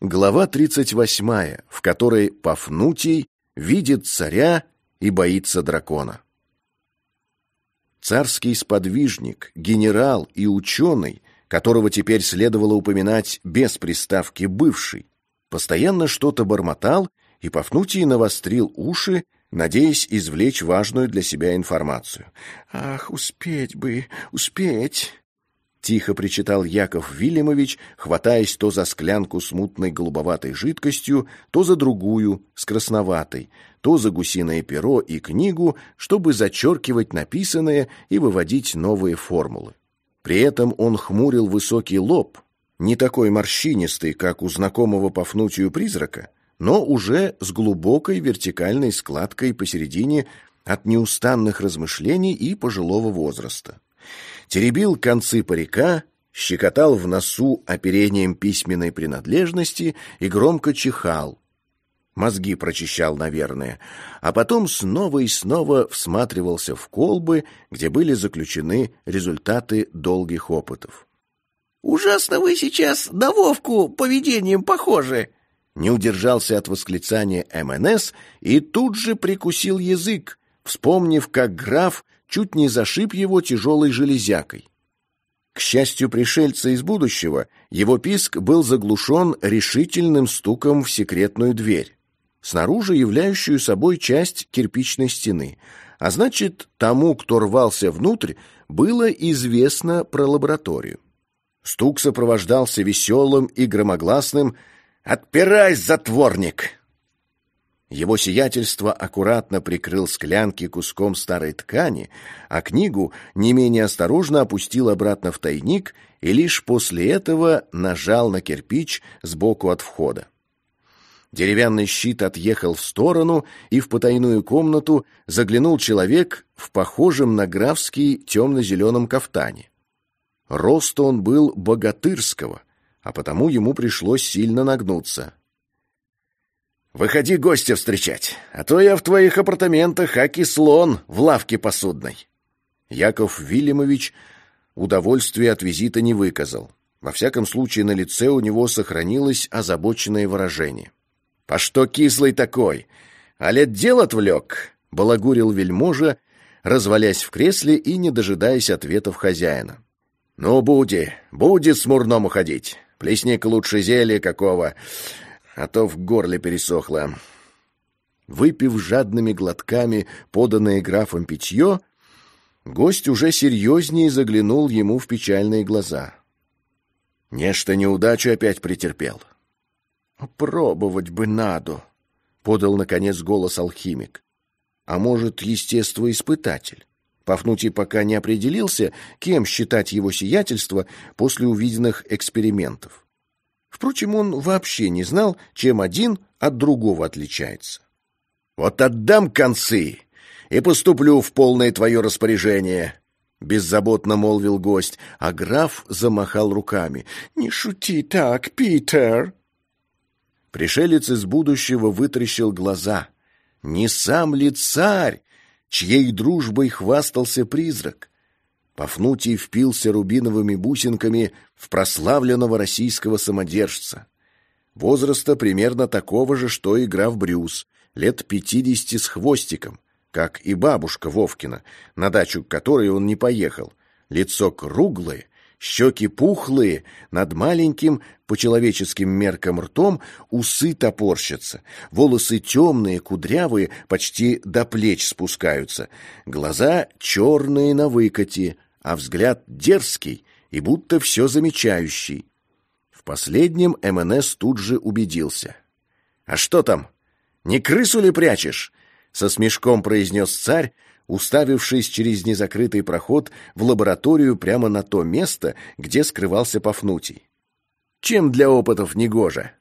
Глава 38, в которой Пафнутий видит царя и боится дракона. Царский сподвижник, генерал и ученый, которого теперь следовало упоминать без приставки «бывший», постоянно что-то бормотал, и Пафнутий навострил уши, надеясь извлечь важную для себя информацию. «Ах, успеть бы, успеть!» Тихо причитал Яков Вильямович, хватаясь то за склянку с мутной голубоватой жидкостью, то за другую, с красноватой, то за гусиное перо и книгу, чтобы зачеркивать написанное и выводить новые формулы. При этом он хмурил высокий лоб, не такой морщинистый, как у знакомого Пафнутию призрака, но уже с глубокой вертикальной складкой посередине от неустанных размышлений и пожилого возраста теребил концы парика, щекотал в носу оперением письменной принадлежности и громко чихал. Мозги прочищал, наверное, а потом снова и снова всматривался в колбы, где были заключены результаты долгих опытов. «Ужасно вы сейчас на Вовку поведением похожи!» Не удержался от восклицания МНС и тут же прикусил язык, вспомнив, как граф чуть не зашиб его тяжелой железякой. К счастью пришельца из будущего, его писк был заглушен решительным стуком в секретную дверь, снаружи являющую собой часть кирпичной стены, а значит, тому, кто рвался внутрь, было известно про лабораторию. Стук сопровождался веселым и громогласным «Отпирай, затворник!» Его сиятельство аккуратно прикрыл склянки куском старой ткани, а книгу не менее осторожно опустил обратно в тайник и лишь после этого нажал на кирпич сбоку от входа. Деревянный щит отъехал в сторону, и в потайную комнату заглянул человек в похожем на графский темно-зеленом кафтане. Рост он был богатырского, а потому ему пришлось сильно нагнуться. Выходи гостя встречать, а то я в твоих апартаментах, аки слон в лавке посудной. Яков Вильямович удовольствия от визита не выказал. Во всяком случае, на лице у него сохранилось озабоченное выражение. «По что кислый такой? А лет дел отвлек?» — балагурил вельможа, развалясь в кресле и не дожидаясь ответов хозяина. «Ну, буди, будет смурному ходить. Плесни-ка лучше зелья какого а то в горле пересохло. Выпив жадными глотками поданное графом питье, гость уже серьезнее заглянул ему в печальные глаза. Нечто неудачу опять претерпел. «Пробовать бы надо», — подал, наконец, голос алхимик. «А может, естествоиспытатель?» Пафнутий пока не определился, кем считать его сиятельство после увиденных экспериментов. Впрочем, он вообще не знал, чем один от другого отличается. «Вот отдам концы и поступлю в полное твое распоряжение», — беззаботно молвил гость, а граф замахал руками. «Не шути так, Питер!» Пришелец из будущего вытрящил глаза. «Не сам ли царь, чьей дружбой хвастался призрак?» Пафнутий впился рубиновыми бусинками в прославленного российского самодержца. Возраста примерно такого же, что и граф Брюс, лет пятидесяти с хвостиком, как и бабушка Вовкина, на дачу к которой он не поехал. Лицо круглое, щеки пухлые, над маленьким, по человеческим меркам ртом, усы топорщатся, волосы темные, кудрявые, почти до плеч спускаются, глаза черные на выкате, а взгляд дерзкий и будто все замечающий. В последнем МНС тут же убедился. «А что там? Не крысу ли прячешь?» Со смешком произнес царь, уставившись через незакрытый проход в лабораторию прямо на то место, где скрывался Пафнутий. «Чем для опытов негоже?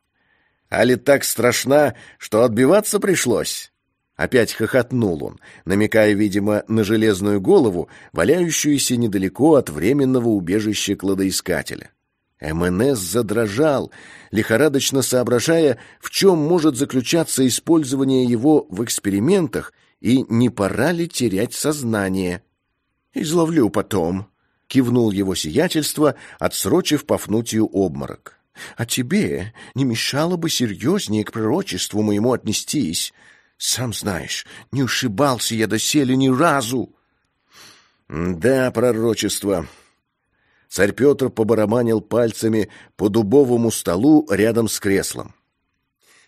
Али так страшна, что отбиваться пришлось?» Опять хохотнул он, намекая, видимо, на железную голову, валяющуюся недалеко от временного убежища кладоискателя. МНС задрожал, лихорадочно соображая, в чем может заключаться использование его в экспериментах и не пора ли терять сознание. «Изловлю потом», — кивнул его сиятельство, отсрочив Пафнутию обморок. А тебе не мешало бы серьезнее к пророчеству моему отнестись. Сам знаешь, не ушибался я доселе ни разу. Да, пророчество. Царь Петр побарабанил пальцами по дубовому столу рядом с креслом.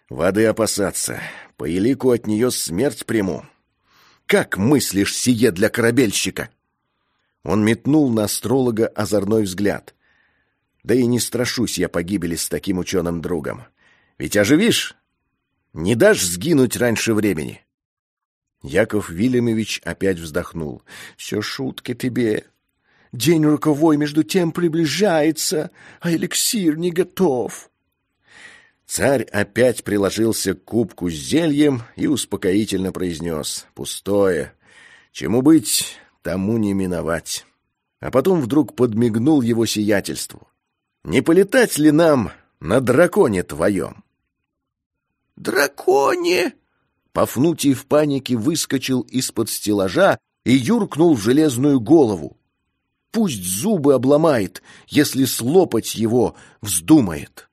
Воды опасаться, по елику от нее смерть приму. Как мыслишь сие для корабельщика? Он метнул на астролога озорной взгляд. Да и не страшусь я погибели с таким ученым другом. Ведь оживишь? Не дашь сгинуть раньше времени. Яков Вильямович опять вздохнул. «Все шутки тебе. День роковой между тем приближается, а эликсир не готов». Царь опять приложился к кубку с зельем и успокоительно произнес «Пустое. Чему быть, тому не миновать». А потом вдруг подмигнул его сиятельству. «Не полетать ли нам на драконе твоем?» Драконе!» Пафнутий в панике выскочил из-под стеллажа и юркнул в железную голову. Пусть зубы обломает, если слопать его вздумает.